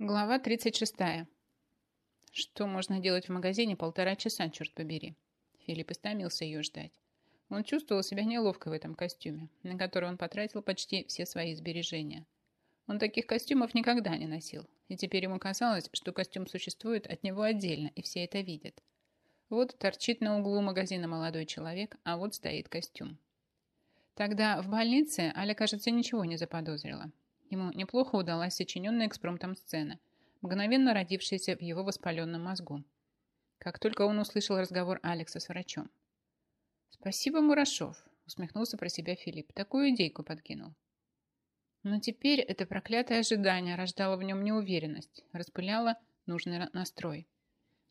Глава 36. Что можно делать в магазине полтора часа, черт побери? Филипп истомился ее ждать. Он чувствовал себя неловко в этом костюме, на который он потратил почти все свои сбережения. Он таких костюмов никогда не носил, и теперь ему казалось, что костюм существует от него отдельно, и все это видят. Вот торчит на углу магазина молодой человек, а вот стоит костюм. Тогда в больнице Аля, кажется, ничего не заподозрила. Ему неплохо удалась сочиненная экспромтом сцена, мгновенно родившаяся в его воспаленном мозгу. Как только он услышал разговор Алекса с врачом. «Спасибо, Мурашов», — усмехнулся про себя Филипп. «Такую идейку подкинул». Но теперь это проклятое ожидание рождало в нем неуверенность, распыляло нужный настрой.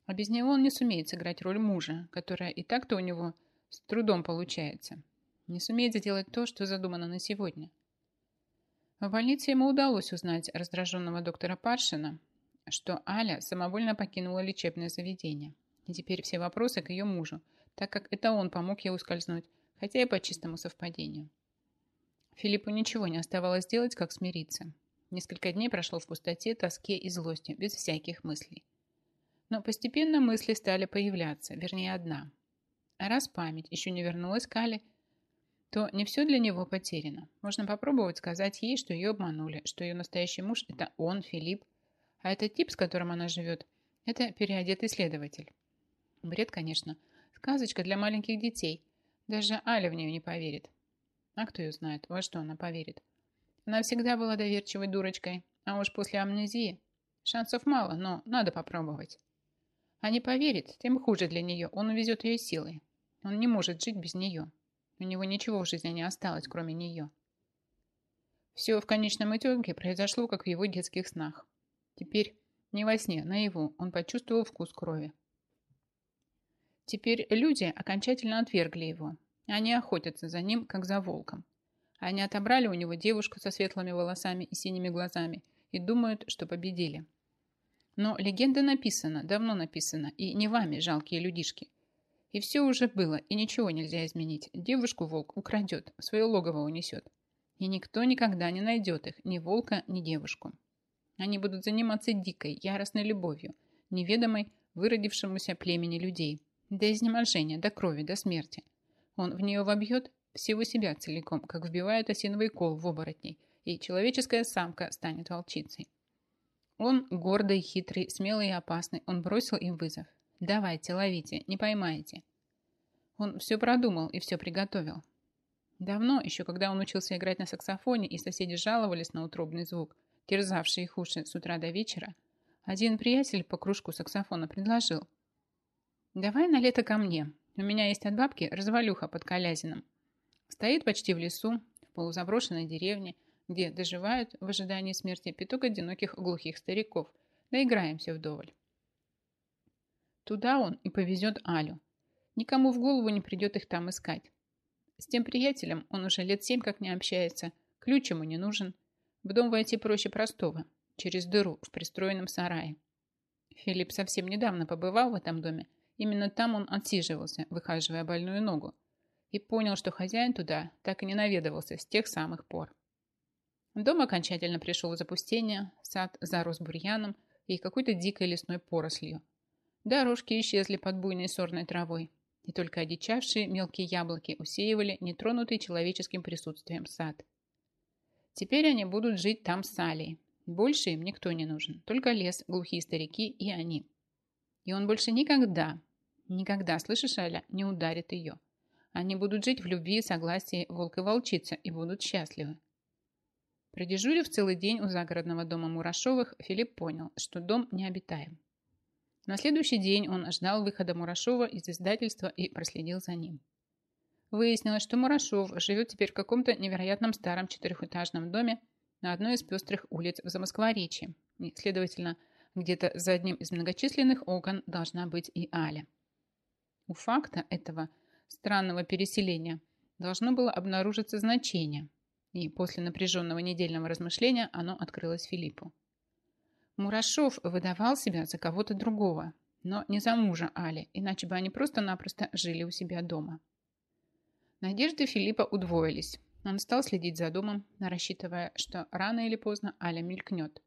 А без него он не сумеет сыграть роль мужа, которая и так-то у него с трудом получается. Не сумеет сделать то, что задумано на сегодня — в больнице ему удалось узнать раздраженного доктора Паршина, что Аля самовольно покинула лечебное заведение. И теперь все вопросы к ее мужу, так как это он помог ей ускользнуть, хотя и по чистому совпадению. Филиппу ничего не оставалось делать, как смириться. Несколько дней прошло в пустоте, тоске и злости, без всяких мыслей. Но постепенно мысли стали появляться, вернее одна. А раз память еще не вернулась к Але, то не все для него потеряно. Можно попробовать сказать ей, что ее обманули, что ее настоящий муж – это он, Филипп, а этот тип, с которым она живет, это переодетый следователь. Бред, конечно. Сказочка для маленьких детей. Даже Аля в нее не поверит. А кто ее знает, во что она поверит? Она всегда была доверчивой дурочкой, а уж после амнезии шансов мало, но надо попробовать. А не поверит, тем хуже для нее, он увезет ее силой. Он не может жить без нее. У него ничего в жизни не осталось, кроме нее. Все в конечном итоге произошло, как в его детских снах. Теперь не во сне, наяву он почувствовал вкус крови. Теперь люди окончательно отвергли его. Они охотятся за ним, как за волком. Они отобрали у него девушку со светлыми волосами и синими глазами и думают, что победили. Но легенда написана, давно написана, и не вами, жалкие людишки. И все уже было, и ничего нельзя изменить. Девушку волк украдет, свое логово унесет. И никто никогда не найдет их, ни волка, ни девушку. Они будут заниматься дикой, яростной любовью, неведомой выродившемуся племени людей. До изнеможения, до крови, до смерти. Он в нее вобьет всего себя целиком, как вбивают осиновый кол в оборотней, и человеческая самка станет волчицей. Он гордый, хитрый, смелый и опасный, он бросил им вызов. Давайте, ловите, не поймаете. Он все продумал и все приготовил. Давно, еще когда он учился играть на саксофоне, и соседи жаловались на утробный звук, терзавший их уши с утра до вечера, один приятель по кружку саксофона предложил. «Давай на лето ко мне. У меня есть от бабки развалюха под Колязином. Стоит почти в лесу, в полузаброшенной деревне, где доживают в ожидании смерти пяток одиноких глухих стариков. Доиграемся вдоволь. Туда он и повезет Алю. Никому в голову не придет их там искать. С тем приятелем он уже лет семь как не общается, ключ ему не нужен. В дом войти проще простого, через дыру в пристроенном сарае. Филипп совсем недавно побывал в этом доме. Именно там он отсиживался, выхаживая больную ногу. И понял, что хозяин туда так и не наведывался с тех самых пор. Дом окончательно пришел в запустение, сад зарос бурьяном и какой-то дикой лесной порослью – Дорожки исчезли под буйной сорной травой, и только одичавшие мелкие яблоки усеивали нетронутый человеческим присутствием сад. Теперь они будут жить там с Алией. Больше им никто не нужен, только лес, глухие старики и они. И он больше никогда, никогда, слышишь, Аля, не ударит ее. Они будут жить в любви и согласии волк и волчица и будут счастливы. Продежурив целый день у загородного дома Мурашовых, Филипп понял, что дом необитаем. На следующий день он ждал выхода Мурашова из издательства и проследил за ним. Выяснилось, что Мурашов живет теперь в каком-то невероятном старом четырехэтажном доме на одной из пестрых улиц в Замоскворечье. И, следовательно, где-то за одним из многочисленных окон должна быть и Аля. У факта этого странного переселения должно было обнаружиться значение, и после напряженного недельного размышления оно открылось Филиппу. Мурашов выдавал себя за кого-то другого, но не за мужа Али, иначе бы они просто-напросто жили у себя дома. Надежды Филиппа удвоились. Он стал следить за домом, рассчитывая, что рано или поздно Аля мелькнет.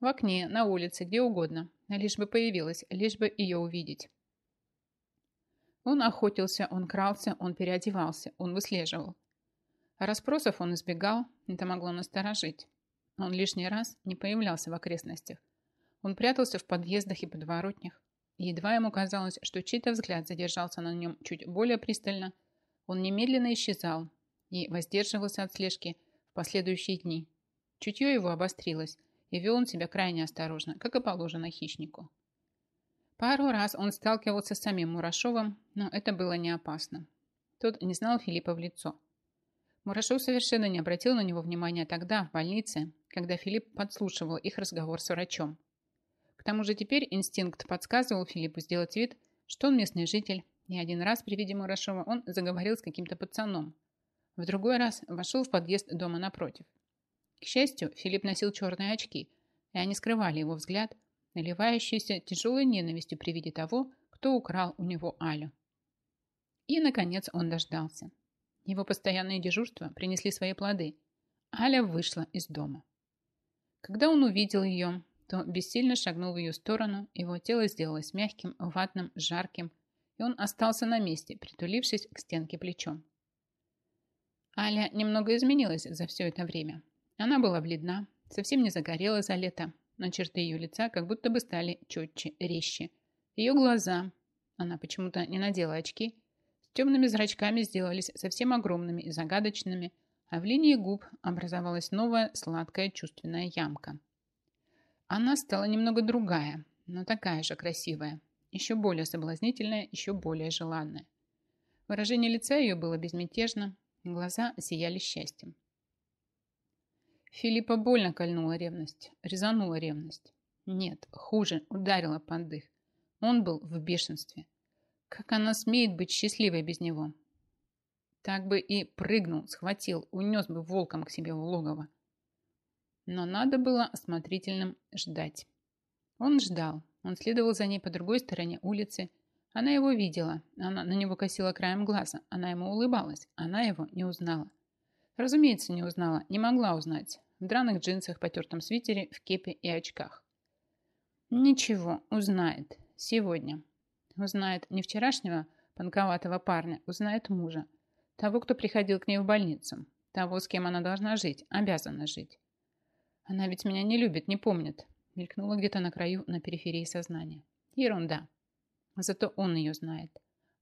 В окне, на улице, где угодно. Лишь бы появилась, лишь бы ее увидеть. Он охотился, он крался, он переодевался, он выслеживал. Расспросов он избегал, это могло насторожить. Он лишний раз не появлялся в окрестностях. Он прятался в подъездах и подворотнях. Едва ему казалось, что чей-то взгляд задержался на нем чуть более пристально, он немедленно исчезал и воздерживался от слежки в последующие дни. Чутье его обострилось, и вел он себя крайне осторожно, как и положено хищнику. Пару раз он сталкивался с самим Мурашовым, но это было не опасно. Тот не знал Филиппа в лицо. Мурашов совершенно не обратил на него внимания тогда, в больнице, когда Филипп подслушивал их разговор с врачом. К тому же теперь инстинкт подсказывал Филиппу сделать вид, что он местный житель, и один раз при виде Мурашова он заговорил с каким-то пацаном. В другой раз вошел в подъезд дома напротив. К счастью, Филипп носил черные очки, и они скрывали его взгляд, наливающийся тяжелой ненавистью при виде того, кто украл у него Алю. И, наконец, он дождался. Его постоянные дежурства принесли свои плоды. Аля вышла из дома. Когда он увидел ее, то бессильно шагнул в ее сторону, его тело сделалось мягким, ватным, жарким, и он остался на месте, притулившись к стенке плечом. Аля немного изменилась за все это время. Она была бледна, совсем не загорела за лето, но черты ее лица как будто бы стали четче, резче. Ее глаза, она почему-то не надела очки, темными зрачками сделались совсем огромными и загадочными, а в линии губ образовалась новая сладкая чувственная ямка. Она стала немного другая, но такая же красивая, еще более соблазнительная, еще более желанная. Выражение лица ее было безмятежно, глаза сияли счастьем. Филиппа больно кольнула ревность, резанула ревность. Нет, хуже, ударила под дых. Он был в бешенстве. Как она смеет быть счастливой без него? Так бы и прыгнул, схватил, унес бы волком к себе в логово. Но надо было осмотрительным ждать. Он ждал. Он следовал за ней по другой стороне улицы. Она его видела. Она на него косила краем глаза. Она ему улыбалась. Она его не узнала. Разумеется, не узнала. Не могла узнать. В драных джинсах, потертом свитере, в кепе и очках. Ничего, узнает. Сегодня. Узнает не вчерашнего панковатого парня, узнает мужа. Того, кто приходил к ней в больницу. Того, с кем она должна жить, обязана жить. Она ведь меня не любит, не помнит. Мелькнула где-то на краю, на периферии сознания. Ерунда. Зато он ее знает.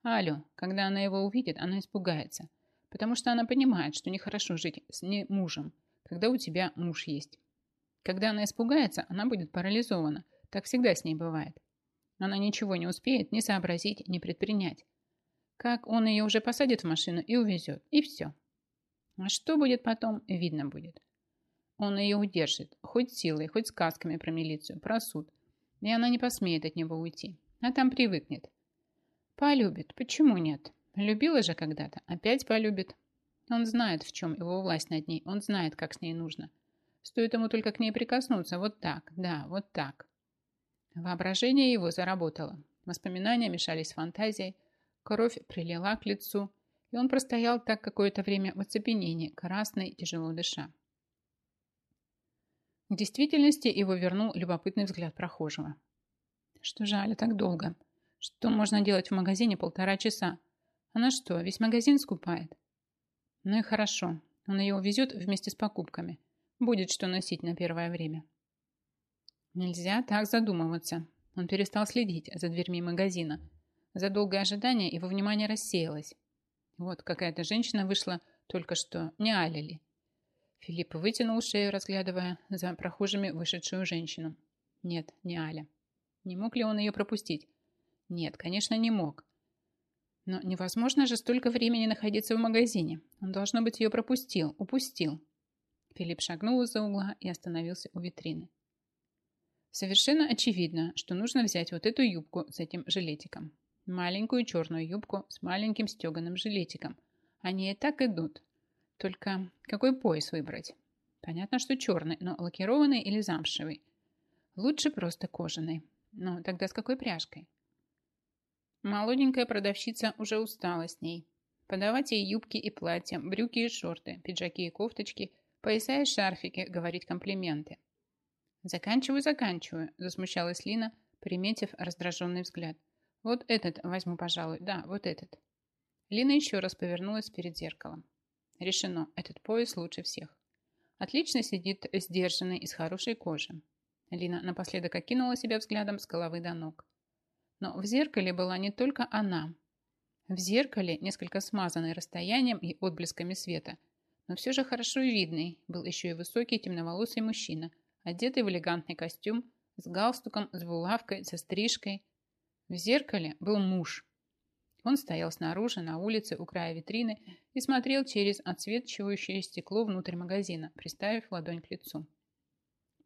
Алло, когда она его увидит, она испугается. Потому что она понимает, что нехорошо жить с не мужем, когда у тебя муж есть. Когда она испугается, она будет парализована. Так всегда с ней бывает. Она ничего не успеет ни сообразить, ни предпринять. Как он ее уже посадит в машину и увезет. И все. А что будет потом, видно будет. Он ее удержит. Хоть силой, хоть сказками про милицию, про суд. И она не посмеет от него уйти. А там привыкнет. Полюбит. Почему нет? Любила же когда-то. Опять полюбит. Он знает, в чем его власть над ней. Он знает, как с ней нужно. Стоит ему только к ней прикоснуться. Вот так. Да, вот так. Воображение его заработало. Воспоминания мешались с фантазией. Кровь прилила к лицу, и он простоял так какое-то время в оцепенении, красный, тяжело дыша. К действительности его вернул любопытный взгляд прохожего. Что же Аля так долго? Что можно делать в магазине полтора часа? Она что, весь магазин скупает? Ну и хорошо, он ее увезет вместе с покупками. Будет что носить на первое время. Нельзя так задумываться. Он перестал следить за дверьми магазина – за долгое ожидание его внимание рассеялось. Вот какая-то женщина вышла только что, не Аля ли? Филипп вытянул шею, разглядывая за прохожими вышедшую женщину. Нет, не Аля. Не мог ли он ее пропустить? Нет, конечно, не мог. Но невозможно же столько времени находиться в магазине. Он, должно быть, ее пропустил, упустил. Филипп шагнул из-за угла и остановился у витрины. Совершенно очевидно, что нужно взять вот эту юбку с этим жилетиком маленькую черную юбку с маленьким стеганым жилетиком. Они и так идут. Только какой пояс выбрать? Понятно, что черный, но лакированный или замшевый. Лучше просто кожаный. Но тогда с какой пряжкой? Молоденькая продавщица уже устала с ней. Подавать ей юбки и платья, брюки и шорты, пиджаки и кофточки, пояса и шарфики, говорить комплименты. «Заканчиваю, заканчиваю», – засмущалась Лина, приметив раздраженный взгляд. «Вот этот возьму, пожалуй. Да, вот этот». Лина еще раз повернулась перед зеркалом. Решено, этот пояс лучше всех. Отлично сидит сдержанный из хорошей кожи. Лина напоследок окинула себя взглядом с головы до ног. Но в зеркале была не только она. В зеркале, несколько смазанный расстоянием и отблесками света, но все же хорошо видный, был еще и высокий темноволосый мужчина, одетый в элегантный костюм, с галстуком, с булавкой, со стрижкой. В зеркале был муж. Он стоял снаружи, на улице, у края витрины и смотрел через отсвечивающее стекло внутрь магазина, приставив ладонь к лицу.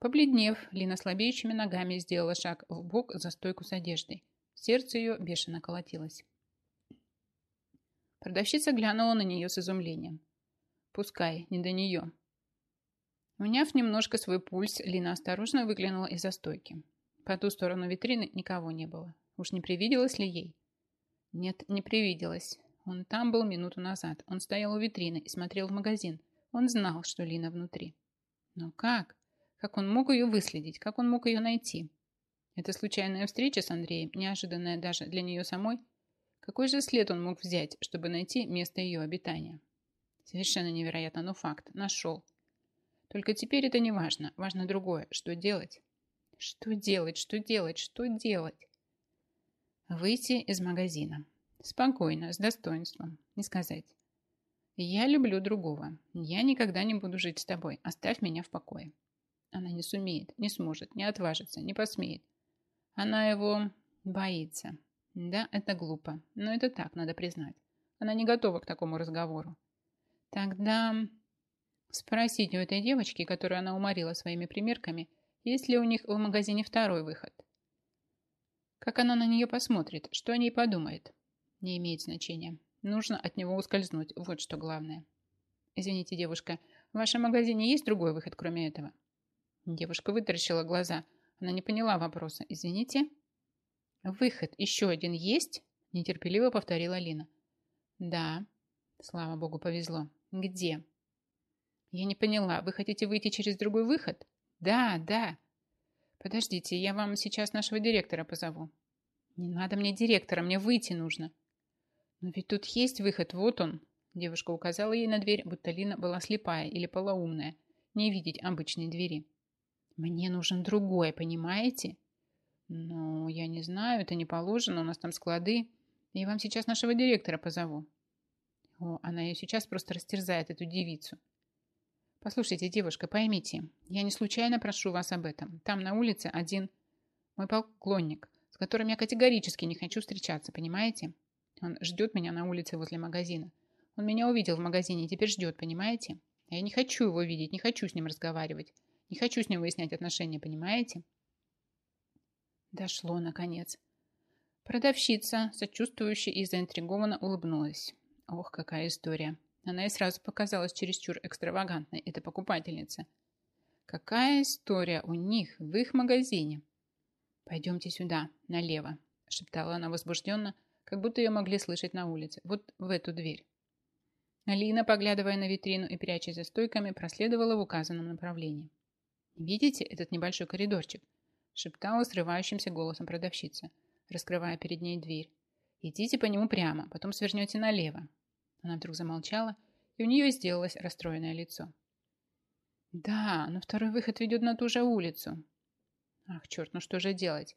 Побледнев, Лина слабеющими ногами сделала шаг в бок за стойку с одеждой. Сердце ее бешено колотилось. Продавщица глянула на нее с изумлением. Пускай, не до нее. Уняв немножко свой пульс, Лина осторожно выглянула из-за стойки. По ту сторону витрины никого не было. Уж не привиделось ли ей? Нет, не привиделось. Он там был минуту назад. Он стоял у витрины и смотрел в магазин. Он знал, что Лина внутри. Но как? Как он мог ее выследить? Как он мог ее найти? Эта случайная встреча с Андреем, неожиданная даже для нее самой, какой же след он мог взять, чтобы найти место ее обитания? Совершенно невероятно, но факт. Нашел. Только теперь это не важно. Важно другое. Что делать? Что делать? Что делать? Что делать? Выйти из магазина. Спокойно, с достоинством. Не сказать. Я люблю другого. Я никогда не буду жить с тобой. Оставь меня в покое. Она не сумеет, не сможет, не отважится, не посмеет. Она его боится. Да, это глупо, но это так, надо признать. Она не готова к такому разговору. Тогда спросить у этой девочки, которую она уморила своими примерками, есть ли у них в магазине второй выход. Как она на нее посмотрит, что о ней подумает, не имеет значения. Нужно от него ускользнуть, вот что главное. Извините, девушка, в вашем магазине есть другой выход, кроме этого? Девушка вытаращила глаза. Она не поняла вопроса. Извините? «Выход еще один есть?» – нетерпеливо повторила Лина. «Да». Слава богу, повезло. «Где?» «Я не поняла. Вы хотите выйти через другой выход?» «Да, да». «Подождите, я вам сейчас нашего директора позову». «Не надо мне директора, мне выйти нужно». «Но ведь тут есть выход, вот он». Девушка указала ей на дверь, будто Лина была слепая или полоумная. Не видеть обычной двери. «Мне нужен другой, понимаете?» «Ну, я не знаю, это не положено, у нас там склады. Я вам сейчас нашего директора позову». О, она ее сейчас просто растерзает, эту девицу. Послушайте, девушка, поймите, я не случайно прошу вас об этом. Там на улице один мой поклонник, с которым я категорически не хочу встречаться, понимаете? Он ждет меня на улице возле магазина. Он меня увидел в магазине и теперь ждет, понимаете? Я не хочу его видеть, не хочу с ним разговаривать. Не хочу с ним выяснять отношения, понимаете? Дошло, наконец. Продавщица, сочувствующая и заинтригованно улыбнулась. Ох, какая история. Она и сразу показалась чересчур экстравагантной, эта покупательница. Какая история у них в их магазине? Пойдемте сюда, налево, шептала она возбужденно, как будто ее могли слышать на улице. Вот в эту дверь. Алина, поглядывая на витрину и прячась за стойками, проследовала в указанном направлении. «Видите этот небольшой коридорчик?» шептала срывающимся голосом продавщица, раскрывая перед ней дверь. «Идите по нему прямо, потом свернете налево». Она вдруг замолчала, и у нее сделалось расстроенное лицо. «Да, но второй выход ведет на ту же улицу». «Ах, черт, ну что же делать?»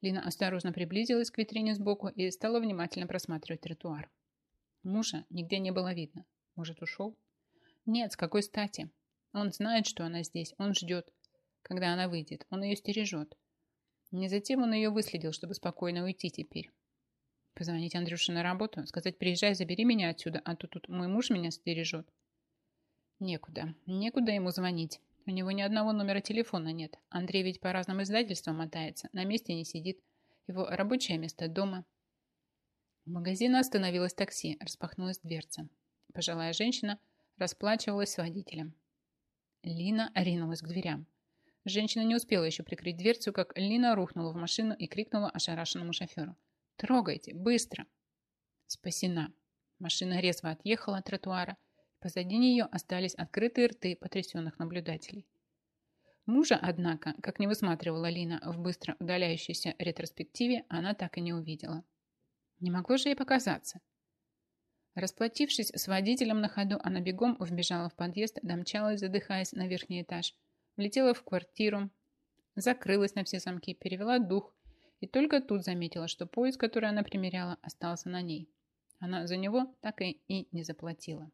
Лина осторожно приблизилась к витрине сбоку и стала внимательно просматривать тротуар. Мужа нигде не было видно. Может, ушел? Нет, с какой стати? Он знает, что она здесь. Он ждет когда она выйдет. Он ее стережет. Не затем он ее выследил, чтобы спокойно уйти теперь. Позвонить Андрюше на работу, сказать, приезжай, забери меня отсюда, а то тут мой муж меня стережет. Некуда. Некуда ему звонить. У него ни одного номера телефона нет. Андрей ведь по разным издательствам мотается, на месте не сидит. Его рабочее место дома. В магазине остановилось такси, распахнулась дверца. Пожилая женщина расплачивалась с водителем. Лина ринулась к дверям. Женщина не успела еще прикрыть дверцу, как Лина рухнула в машину и крикнула ошарашенному шоферу. «Трогайте! Быстро!» Спасена. Машина резво отъехала от тротуара. Позади нее остались открытые рты потрясенных наблюдателей. Мужа, однако, как не высматривала Лина в быстро удаляющейся ретроспективе, она так и не увидела. Не могло же ей показаться. Расплатившись с водителем на ходу, она бегом вбежала в подъезд, домчалась, задыхаясь на верхний этаж, влетела в квартиру, закрылась на все замки, перевела дух и только тут заметила, что поезд, который она примеряла, остался на ней. Она за него так и, и не заплатила.